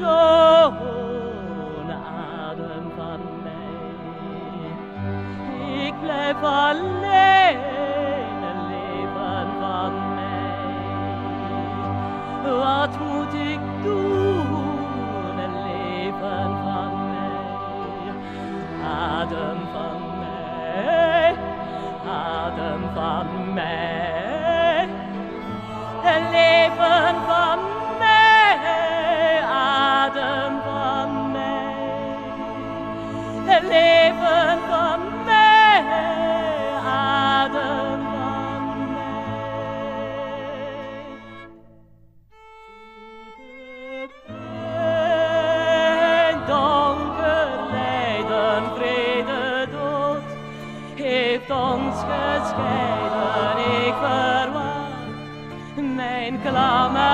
Zo adem van mij. Ik blijf alleen leven van mij. Wat moet ik doen, het leven van mij? Adem van mij, adem van mij. Een leven heeft ons gescheiden, ik verwacht mijn klamme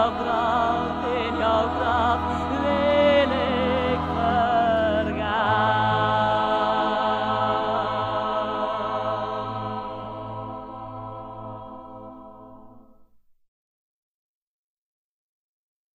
abra